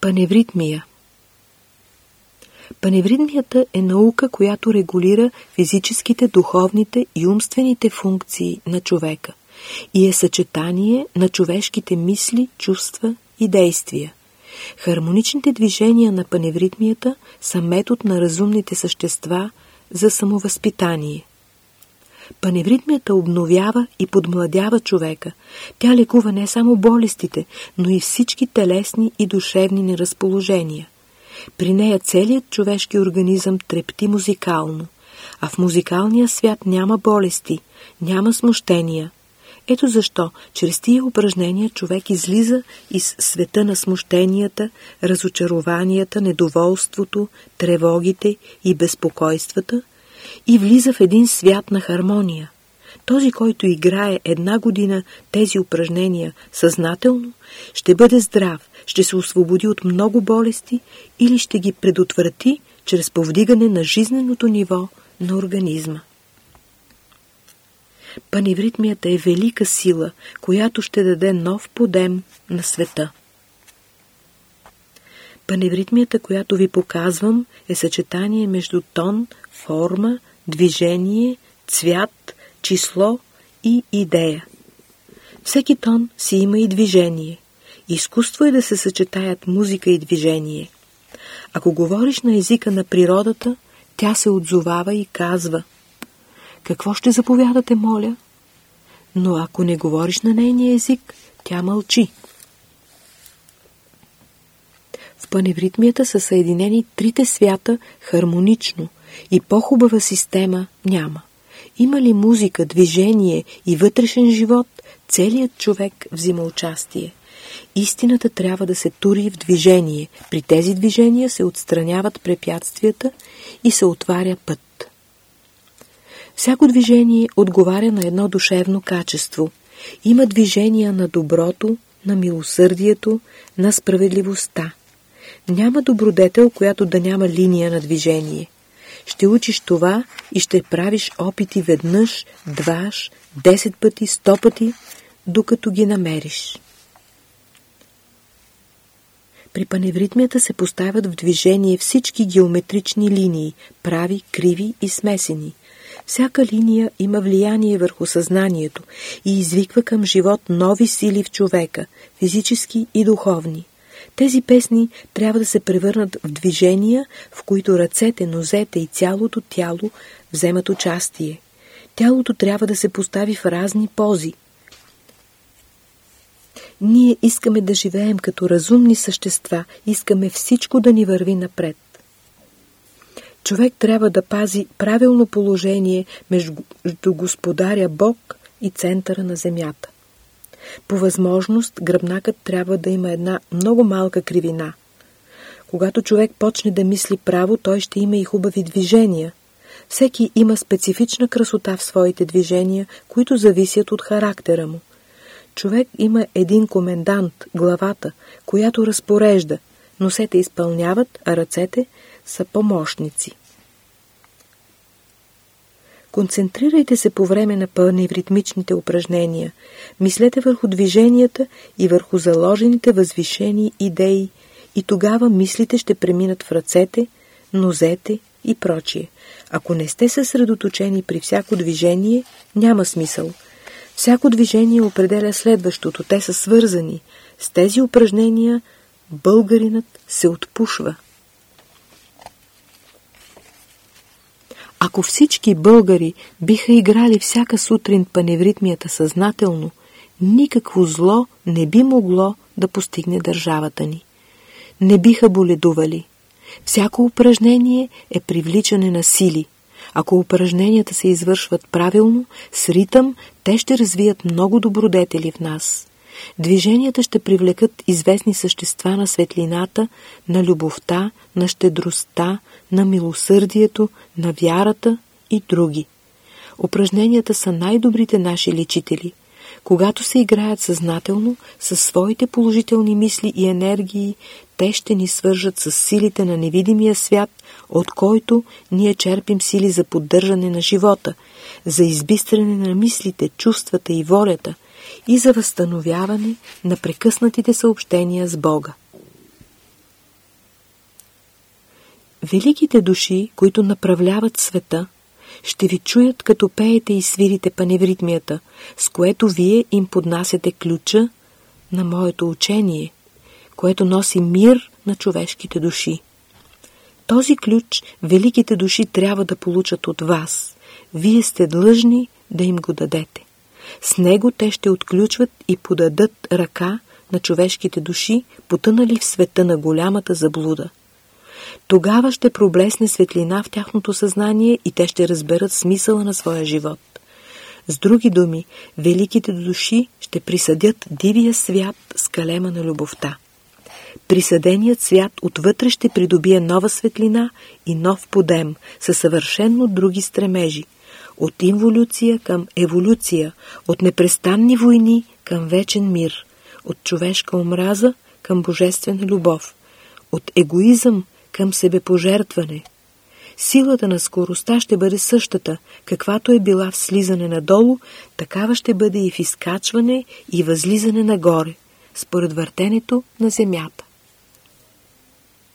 Паневритмия Паневритмията е наука, която регулира физическите, духовните и умствените функции на човека и е съчетание на човешките мисли, чувства и действия. Хармоничните движения на паневритмията са метод на разумните същества за самовъзпитание. Паневритмията обновява и подмладява човека. Тя лекува не само болестите, но и всички телесни и душевни неразположения. При нея целият човешки организъм трепти музикално, а в музикалния свят няма болести, няма смущения. Ето защо, чрез тия упражнения човек излиза из света на смущенията, разочарованията, недоволството, тревогите и безпокойствата и влиза в един свят на хармония. Този, който играе една година тези упражнения съзнателно, ще бъде здрав, ще се освободи от много болести или ще ги предотврати чрез повдигане на жизненото ниво на организма. Паневритмията е велика сила, която ще даде нов подем на света. Паневритмията, която ви показвам, е съчетание между тон, форма, движение, цвят, число и идея. Всеки тон си има и движение. Изкуство е да се съчетаят музика и движение. Ако говориш на езика на природата, тя се отзовава и казва «Какво ще заповядате, моля?» Но ако не говориш на нейния език, тя мълчи. В паневритмията са съединени трите свята хармонично и по-хубава система няма. Има ли музика, движение и вътрешен живот, целият човек взима участие. Истината трябва да се тури в движение. При тези движения се отстраняват препятствията и се отваря път. Всяко движение отговаря на едно душевно качество. Има движения на доброто, на милосърдието, на справедливостта. Няма добродетел, която да няма линия на движение. Ще учиш това и ще правиш опити веднъж, дваш, десет пъти, сто пъти, докато ги намериш. При паневритмията се поставят в движение всички геометрични линии, прави, криви и смесени. Всяка линия има влияние върху съзнанието и извиква към живот нови сили в човека, физически и духовни. Тези песни трябва да се превърнат в движения, в които ръцете, нозете и цялото тяло вземат участие. Тялото трябва да се постави в разни пози. Ние искаме да живеем като разумни същества, искаме всичко да ни върви напред. Човек трябва да пази правилно положение между господаря Бог и центъра на земята. По възможност гръбнакът трябва да има една много малка кривина. Когато човек почне да мисли право, той ще има и хубави движения. Всеки има специфична красота в своите движения, които зависят от характера му. Човек има един комендант, главата, която разпорежда, носете изпълняват, а ръцете са помощници. Концентрирайте се по време на пълневритмичните упражнения. Мислете върху движенията и върху заложените възвишени идеи и тогава мислите ще преминат в ръцете, нозете и прочие. Ако не сте съсредоточени при всяко движение, няма смисъл. Всяко движение определя следващото. Те са свързани. С тези упражнения българинът се отпушва. Ако всички българи биха играли всяка сутрин паневритмията съзнателно, никакво зло не би могло да постигне държавата ни. Не биха боледували. Всяко упражнение е привличане на сили. Ако упражненията се извършват правилно, с ритъм, те ще развият много добродетели в нас. Движенията ще привлекат известни същества на светлината, на любовта, на щедростта, на милосърдието, на вярата и други. Упражненията са най-добрите наши лечители. Когато се играят съзнателно, със своите положителни мисли и енергии, те ще ни свържат с силите на невидимия свят, от който ние черпим сили за поддържане на живота, за избистране на мислите, чувствата и волята и за възстановяване на прекъснатите съобщения с Бога. Великите души, които направляват света, ще ви чуят като пеете и свирите паневритмията, с което вие им поднасяте ключа на моето учение, което носи мир на човешките души. Този ключ великите души трябва да получат от вас. Вие сте длъжни да им го дадете. С него те ще отключват и подадат ръка на човешките души, потънали в света на голямата заблуда. Тогава ще проблесне светлина в тяхното съзнание и те ще разберат смисъла на своя живот. С други думи, великите души ще присъдят дивия свят с калема на любовта. Присъденият свят отвътре ще придобие нова светлина и нов подем със съвършенно други стремежи. От инволюция към еволюция, от непрестанни войни към вечен мир, от човешка омраза към божествена любов, от егоизъм към себепожертване. Силата на скоростта ще бъде същата, каквато е била в слизане надолу, такава ще бъде и в изкачване и възлизане нагоре, според въртенето на земята.